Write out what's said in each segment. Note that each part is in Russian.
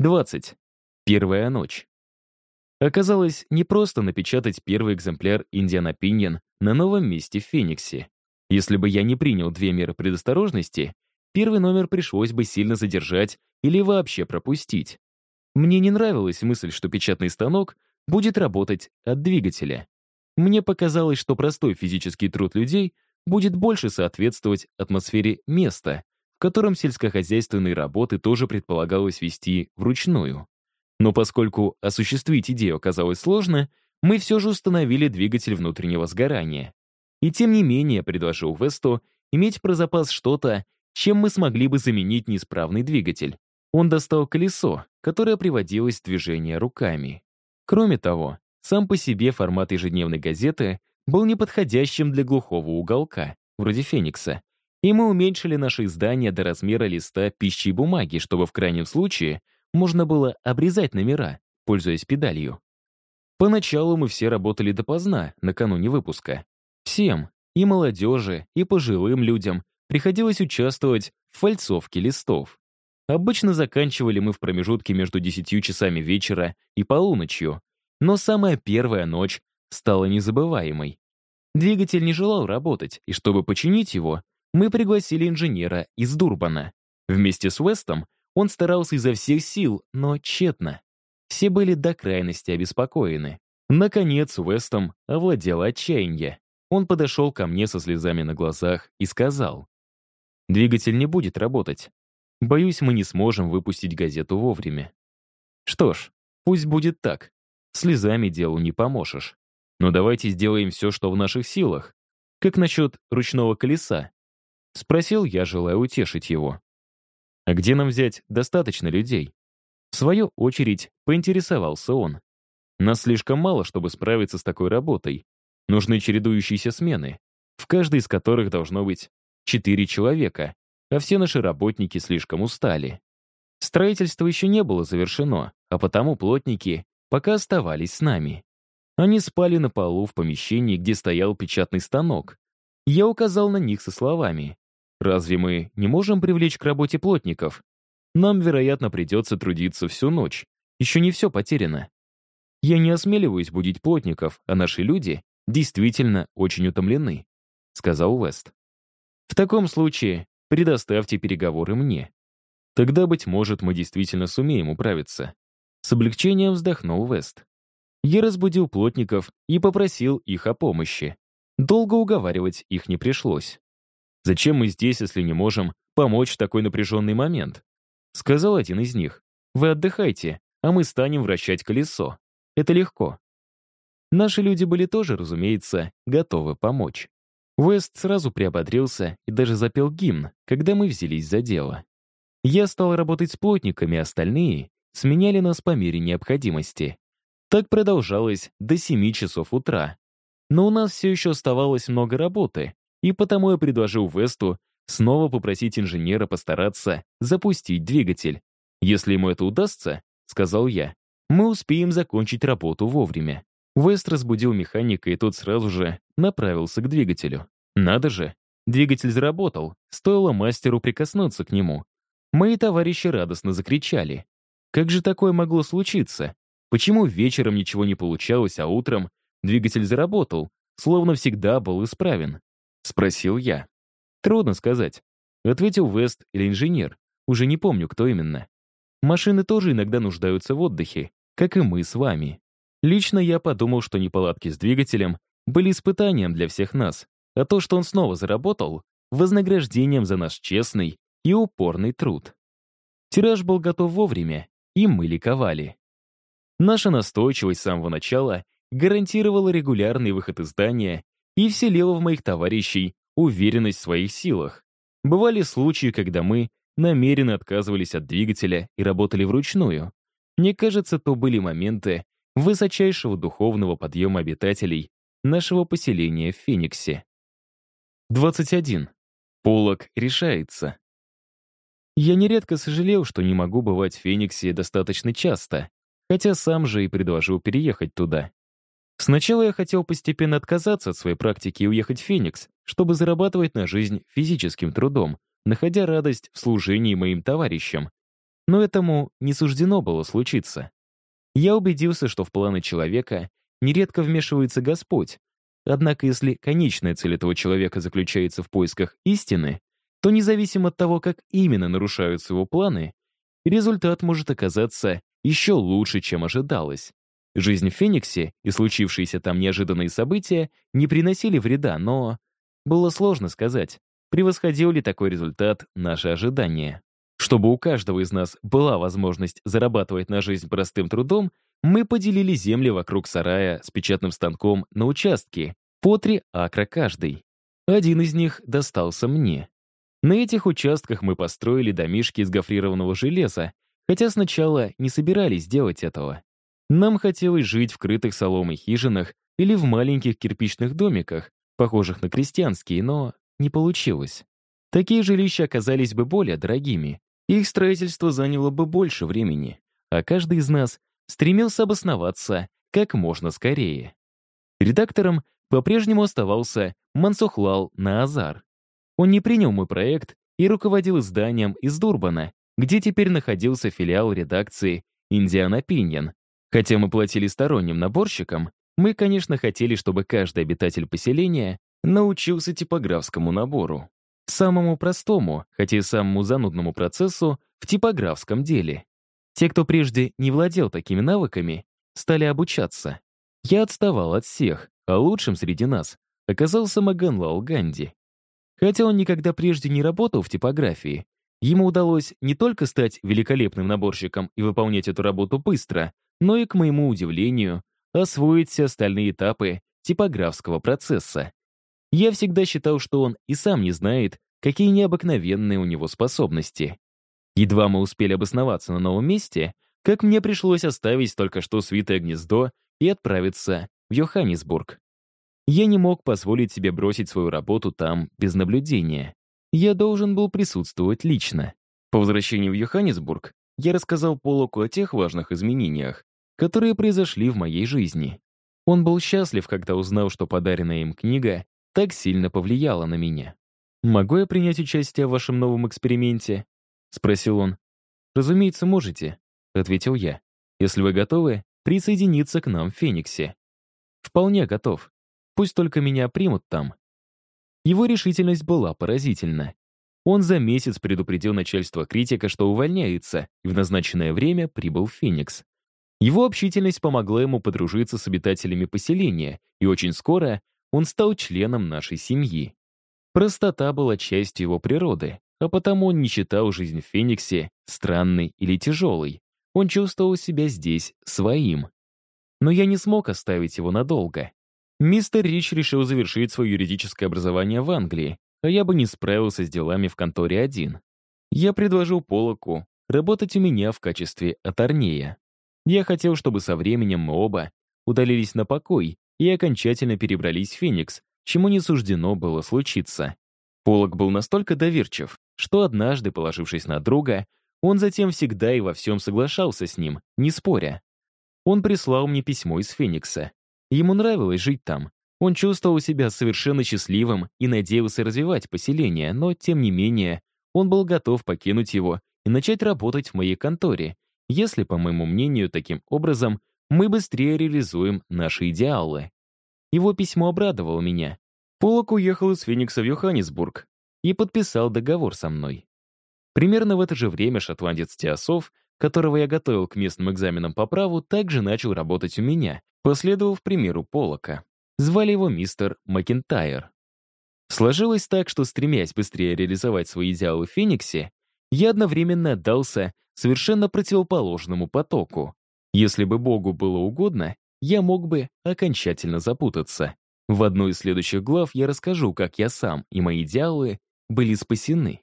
20. Первая ночь. Оказалось, не просто напечатать первый экземпляр Indian Opinion на новом месте в Фениксе. Если бы я не принял две меры предосторожности, первый номер пришлось бы сильно задержать или вообще пропустить. Мне не нравилась мысль, что печатный станок будет работать от двигателя. Мне показалось, что простой физический труд людей будет больше соответствовать атмосфере места, котором сельскохозяйственные работы тоже предполагалось вести вручную. Но поскольку осуществить идею оказалось сложно, мы все же установили двигатель внутреннего сгорания. И тем не менее предложил Весту иметь про запас что-то, чем мы смогли бы заменить неисправный двигатель. Он достал колесо, которое приводилось в движение руками. Кроме того, сам по себе формат ежедневной газеты был неподходящим для глухого уголка, вроде «Феникса», и мы уменьшили наше издание до размера листа пищи и бумаги, чтобы в крайнем случае можно было обрезать номера, пользуясь педалью. Поначалу мы все работали допоздна, накануне выпуска. Всем, и молодежи, и пожилым людям, приходилось участвовать в фальцовке листов. Обычно заканчивали мы в промежутке между 10 часами вечера и полуночью, но самая первая ночь стала незабываемой. Двигатель не желал работать, и чтобы починить его, мы пригласили инженера из Дурбана. Вместе с Уэстом он старался изо всех сил, но тщетно. Все были до крайности обеспокоены. Наконец Уэстом овладело отчаяние. Он подошел ко мне со слезами на глазах и сказал, «Двигатель не будет работать. Боюсь, мы не сможем выпустить газету вовремя». Что ж, пусть будет так. Слезами делу не поможешь. Но давайте сделаем все, что в наших силах. Как насчет ручного колеса? Спросил я, желая утешить его. А где нам взять достаточно людей? В свою очередь, поинтересовался он. Нас слишком мало, чтобы справиться с такой работой. Нужны чередующиеся смены, в каждой из которых должно быть четыре человека, а все наши работники слишком устали. Строительство еще не было завершено, а потому плотники пока оставались с нами. Они спали на полу в помещении, где стоял печатный станок. Я указал на них со словами Разве мы не можем привлечь к работе плотников? Нам, вероятно, придется трудиться всю ночь. Еще не все потеряно. Я не осмеливаюсь будить плотников, а наши люди действительно очень утомлены», — сказал Уэст. «В таком случае предоставьте переговоры мне. Тогда, быть может, мы действительно сумеем управиться». С облегчением вздохнул Вест. Я разбудил плотников и попросил их о помощи. Долго уговаривать их не пришлось. Зачем мы здесь, если не можем помочь в такой напряженный момент? Сказал один из них. Вы отдыхайте, а мы станем вращать колесо. Это легко. Наши люди были тоже, разумеется, готовы помочь. Вест сразу приободрился и даже запел гимн, когда мы взялись за дело. Я стал работать с плотниками, остальные сменяли нас по мере необходимости. Так продолжалось до 7 часов утра. Но у нас все еще оставалось много работы, и потому я предложил Весту снова попросить инженера постараться запустить двигатель. Если ему это удастся, сказал я, мы успеем закончить работу вовремя. Вест разбудил механика, и тот сразу же направился к двигателю. Надо же, двигатель заработал, стоило мастеру прикоснуться к нему. Мои товарищи радостно закричали. Как же такое могло случиться? Почему вечером ничего не получалось, а утром двигатель заработал, словно всегда был исправен? — спросил я. «Трудно сказать», — ответил Вест или инженер. Уже не помню, кто именно. Машины тоже иногда нуждаются в отдыхе, как и мы с вами. Лично я подумал, что неполадки с двигателем были испытанием для всех нас, а то, что он снова заработал, вознаграждением за наш честный и упорный труд. Тираж был готов вовремя, и мы ликовали. Наша настойчивость с самого начала гарантировала регулярный выход издания и вселила в моих товарищей уверенность в своих силах. Бывали случаи, когда мы намеренно отказывались от двигателя и работали вручную. Мне кажется, то были моменты высочайшего духовного подъема обитателей нашего поселения в Фениксе. 21. Полок решается. Я нередко сожалел, что не могу бывать в Фениксе достаточно часто, хотя сам же и предложил переехать туда. Сначала я хотел постепенно отказаться от своей практики и уехать в Феникс, чтобы зарабатывать на жизнь физическим трудом, находя радость в служении моим товарищам. Но этому не суждено было случиться. Я убедился, что в планы человека нередко вмешивается Господь. Однако если конечная цель этого человека заключается в поисках истины, то независимо от того, как именно нарушаются его планы, результат может оказаться еще лучше, чем ожидалось. Жизнь в Фениксе и случившиеся там неожиданные события не приносили вреда, но... Было сложно сказать, превосходил ли такой результат наши ожидания. Чтобы у каждого из нас была возможность зарабатывать на жизнь простым трудом, мы поделили земли вокруг сарая с печатным станком на участки, по три акра каждый. Один из них достался мне. На этих участках мы построили домишки из гофрированного железа, хотя сначала не собирались делать этого. Нам хотелось жить в крытых соломой хижинах или в маленьких кирпичных домиках, похожих на крестьянские, но не получилось. Такие жилища оказались бы более дорогими, их строительство заняло бы больше времени, а каждый из нас стремился обосноваться как можно скорее. Редактором по-прежнему оставался Мансухлал Наазар. Он не принял мой проект и руководил изданием из Дурбана, где теперь находился филиал редакции «Индиана Пиньян». Хотя мы платили сторонним наборщикам, мы, конечно, хотели, чтобы каждый обитатель поселения научился типографскому набору. Самому простому, хотя и самому занудному процессу в типографском деле. Те, кто прежде не владел такими навыками, стали обучаться. Я отставал от всех, а лучшим среди нас оказался Маганлал Ганди. Хотя он никогда прежде не работал в типографии, ему удалось не только стать великолепным наборщиком и выполнять эту работу быстро, но и, к моему удивлению, освоить все остальные этапы типографского процесса. Я всегда считал, что он и сам не знает, какие необыкновенные у него способности. Едва мы успели обосноваться на новом месте, как мне пришлось оставить только что свитое гнездо и отправиться в Йоханнесбург. Я не мог позволить себе бросить свою работу там без наблюдения. Я должен был присутствовать лично. По возвращении в Йоханнесбург я рассказал Полоку о тех важных изменениях, которые произошли в моей жизни. Он был счастлив, когда узнал, что подаренная им книга так сильно повлияло на меня. «Могу я принять участие в вашем новом эксперименте?» — спросил он. «Разумеется, можете», — ответил я. «Если вы готовы присоединиться к нам в Фениксе». «Вполне готов. Пусть только меня примут там». Его решительность была поразительна. Он за месяц предупредил начальство критика, что увольняется, и в назначенное время прибыл в Феникс. Его общительность помогла ему подружиться с обитателями поселения, и очень скоро он стал членом нашей семьи. Простота была частью его природы, а потому он не считал жизнь в Фениксе странной или тяжелой. Он чувствовал себя здесь своим. Но я не смог оставить его надолго. Мистер Рич решил завершить свое юридическое образование в Англии, а я бы не справился с делами в конторе один. Я предложил Полоку работать у меня в качестве аторнея. Я хотел, чтобы со временем мы оба удалились на покой и окончательно перебрались в Феникс, чему не суждено было случиться. Полок был настолько доверчив, что однажды, положившись на друга, он затем всегда и во всем соглашался с ним, не споря. Он прислал мне письмо из Феникса. Ему нравилось жить там. Он чувствовал себя совершенно счастливым и надеялся развивать поселение, но, тем не менее, он был готов покинуть его и начать работать в моей конторе, если, по моему мнению, таким образом мы быстрее реализуем наши идеалы. Его письмо обрадовало меня. Полок уехал из Феникса в Йоханнесбург и подписал договор со мной. Примерно в это же время шотландец Теосов, которого я готовил к местным экзаменам по праву, также начал работать у меня, последовав примеру Полока. Звали его мистер Макентайр. Сложилось так, что, стремясь быстрее реализовать свои идеалы в Фениксе, я одновременно отдался совершенно противоположному потоку. Если бы Богу было угодно, я мог бы окончательно запутаться. В одной из следующих глав я расскажу, как я сам и мои идеалы были спасены.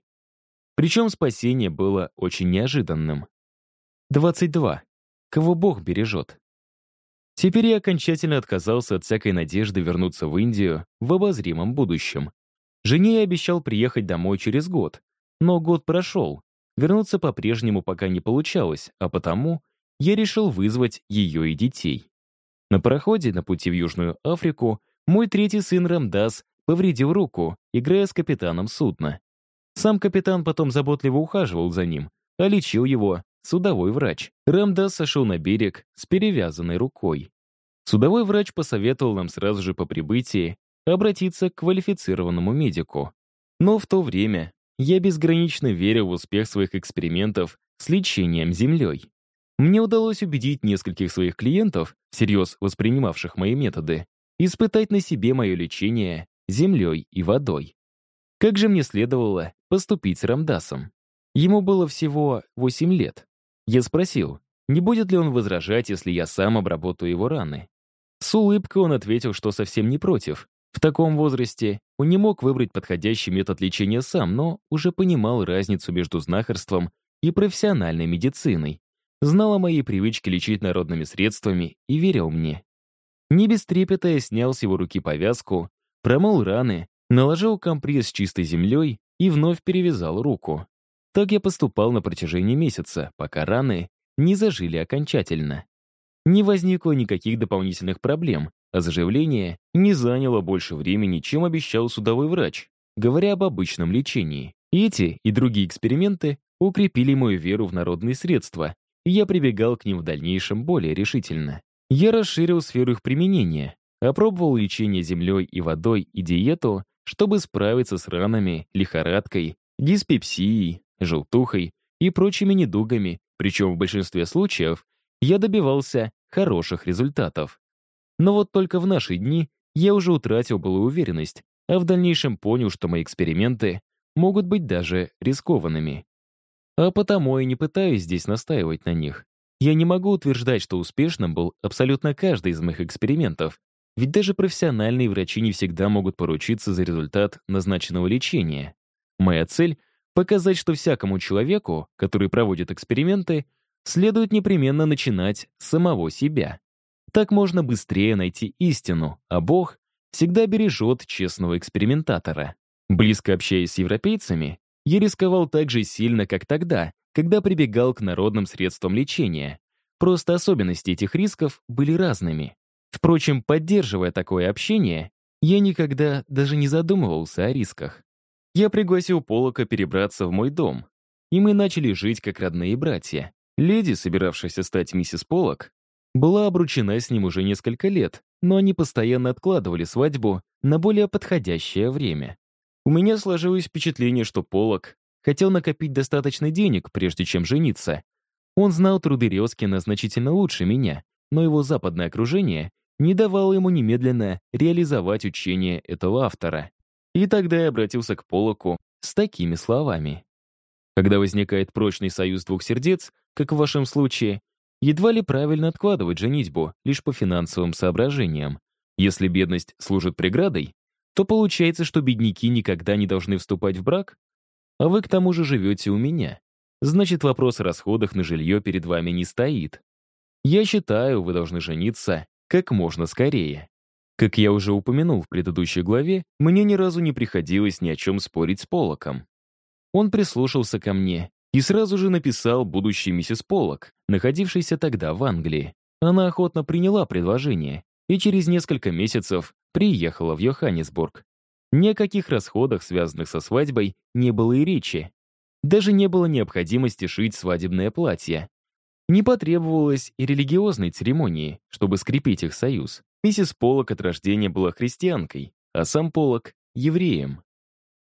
Причем спасение было очень неожиданным. 22. Кого Бог бережет? Теперь я окончательно отказался от всякой надежды вернуться в Индию в обозримом будущем. Жене я обещал приехать домой через год, но год прошел. Вернуться по-прежнему пока не получалось, а потому я решил вызвать ее и детей. На пароходе на пути в Южную Африку мой третий сын Рамдас повредил руку, играя с капитаном судна. Сам капитан потом заботливо ухаживал за ним, а лечил его судовой врач. Рамдас сошел на берег с перевязанной рукой. Судовой врач посоветовал нам сразу же по прибытии обратиться к квалифицированному медику. Но в то время я безгранично верил в успех своих экспериментов с лечением землей. Мне удалось убедить нескольких своих клиентов, всерьез воспринимавших мои методы, испытать на себе мое лечение землей и водой. Как же мне следовало поступить с Рамдасом? Ему было всего 8 лет. Я спросил, не будет ли он возражать, если я сам обработаю его раны. С улыбкой он ответил, что совсем не против. В таком возрасте он не мог выбрать подходящий метод лечения сам, но уже понимал разницу между знахарством и профессиональной медициной. Знал о моей привычке лечить народными средствами и верил мне. Не без трепета я снял с его руки повязку, промыл раны, наложил компресс с чистой землей и вновь перевязал руку. Так я поступал на протяжении месяца, пока раны не зажили окончательно. Не возникло никаких дополнительных проблем, а заживление не заняло больше времени, чем обещал судовой врач, говоря об обычном лечении. Эти и другие эксперименты укрепили мою веру в народные средства, и я прибегал к ним в дальнейшем более решительно. Я расширил сферу их применения, опробовал лечение землей и водой и диету, чтобы справиться с ранами, лихорадкой, диспепсией, желтухой и прочими недугами, причем в большинстве случаев я добивался хороших результатов. Но вот только в наши дни я уже утратил былую уверенность, а в дальнейшем понял, что мои эксперименты могут быть даже рискованными. А потому и не пытаюсь здесь настаивать на них. Я не могу утверждать, что успешным был абсолютно каждый из моих экспериментов, ведь даже профессиональные врачи не всегда могут поручиться за результат назначенного лечения. Моя цель — показать, что всякому человеку, который проводит эксперименты, следует непременно начинать с самого себя. Так можно быстрее найти истину, а Бог всегда бережет честного экспериментатора. Близко общаясь с европейцами, я рисковал так же сильно, как тогда, когда прибегал к народным средствам лечения. Просто особенности этих рисков были разными. Впрочем, поддерживая такое общение, я никогда даже не задумывался о рисках. Я пригласил Полока перебраться в мой дом, и мы начали жить как родные братья. Леди, собиравшаяся стать миссис Полок, была обручена с ним уже несколько лет, но они постоянно откладывали свадьбу на более подходящее время. У меня сложилось впечатление, что Полок хотел накопить достаточно денег, прежде чем жениться. Он знал труды Резкина значительно лучше меня, но его западное окружение не давало ему немедленно реализовать учение этого автора. И тогда я обратился к Полоку с такими словами. Когда возникает прочный союз двух сердец, как в вашем случае, едва ли правильно откладывать женитьбу лишь по финансовым соображениям. Если бедность служит преградой, то получается, что бедняки никогда не должны вступать в брак? А вы к тому же живете у меня. Значит, вопрос о расходах на жилье перед вами не стоит. Я считаю, вы должны жениться как можно скорее. Как я уже упомянул в предыдущей главе, мне ни разу не приходилось ни о чем спорить с Полоком. Он прислушался ко мне и сразу же написал будущей миссис Поллок, находившейся тогда в Англии. Она охотно приняла предложение и через несколько месяцев приехала в Йоханнесбург. Ни о каких расходах, связанных со свадьбой, не было и речи. Даже не было необходимости шить свадебное платье. Не потребовалось и религиозной церемонии, чтобы скрепить их союз. Миссис Поллок от рождения была христианкой, а сам Поллок — евреем.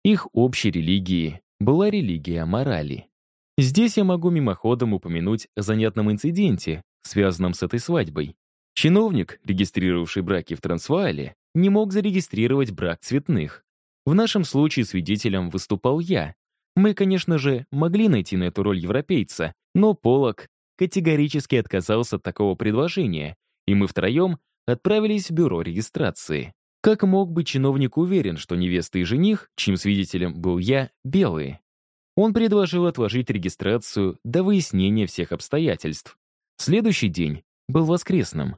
Их общей религией была религия морали. Здесь я могу мимоходом упомянуть о занятном инциденте, связанном с этой свадьбой. Чиновник, регистрировавший браки в Трансваале, не мог зарегистрировать брак цветных. В нашем случае свидетелем выступал я. Мы, конечно же, могли найти на эту роль европейца, но Полок категорически отказался от такого предложения, и мы втроем отправились в бюро регистрации. Как мог быть чиновник уверен, что невеста и жених, чьим свидетелем был я, белые? Он предложил отложить регистрацию до выяснения всех обстоятельств. Следующий день был воскресным.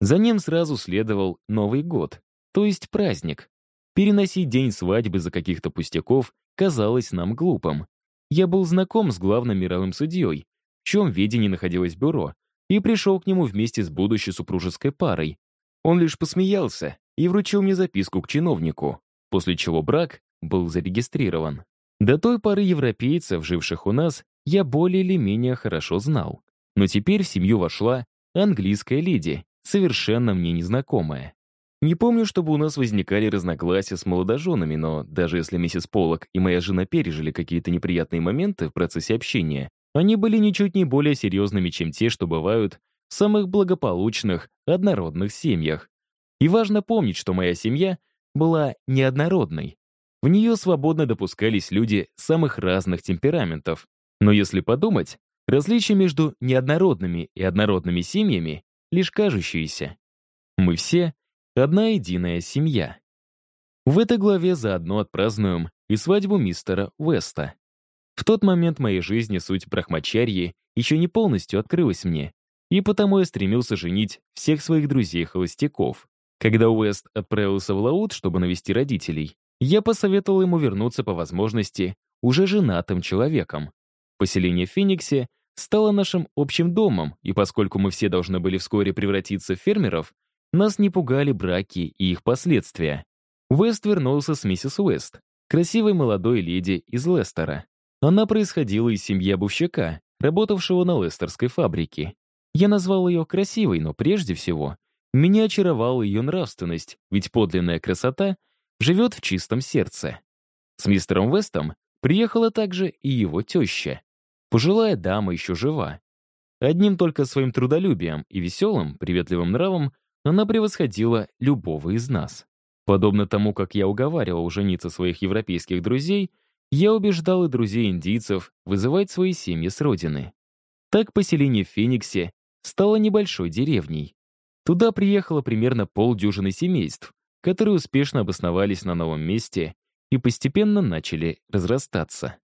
За ним сразу следовал Новый год, то есть праздник. Переносить день свадьбы за каких-то пустяков казалось нам глупым. Я был знаком с главным мировым судьей, в чем ведении находилось бюро, и пришел к нему вместе с будущей супружеской парой. Он лишь посмеялся и вручил мне записку к чиновнику, после чего брак был зарегистрирован. До той поры европейцев, живших у нас, я более или менее хорошо знал. Но теперь в семью вошла английская леди, совершенно мне незнакомая. Не помню, чтобы у нас возникали разногласия с молодоженами, но даже если миссис Поллок и моя жена пережили какие-то неприятные моменты в процессе общения, они были ничуть не более серьезными, чем те, что бывают в самых благополучных, однородных семьях. И важно помнить, что моя семья была неоднородной. В нее свободно допускались люди самых разных темпераментов. Но если подумать, различия между неоднородными и однородными семьями лишь кажущиеся. Мы все — одна единая семья. В этой главе заодно отпразднуем и свадьбу мистера Уэста. В тот момент моей жизни суть брахмачарьи еще не полностью открылась мне, и потому я стремился женить всех своих друзей-холостяков. Когда Уэст отправился в Лаут, чтобы навести родителей, я посоветовал ему вернуться по возможности уже женатым человеком. Поселение в Фениксе стало нашим общим домом, и поскольку мы все должны были вскоре превратиться в фермеров, нас не пугали браки и их последствия. Уэст вернулся с миссис Уэст, красивой молодой леди из Лестера. Она происходила из семьи обувщика, работавшего на Лестерской фабрике. Я назвал ее красивой, но прежде всего меня очаровала ее нравственность, ведь подлинная красота живет в чистом сердце. С мистером Вестом приехала также и его теща. Пожилая дама еще жива. Одним только своим трудолюбием и веселым, приветливым нравом она превосходила любого из нас. Подобно тому, как я уговаривал жениться своих европейских друзей, я убеждал и друзей индийцев вызывать свои семьи с родины. Так поселение в Фениксе стало небольшой деревней. Туда приехало примерно полдюжины семейств, которые успешно обосновались на новом месте и постепенно начали разрастаться.